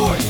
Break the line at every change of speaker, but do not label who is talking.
Boy.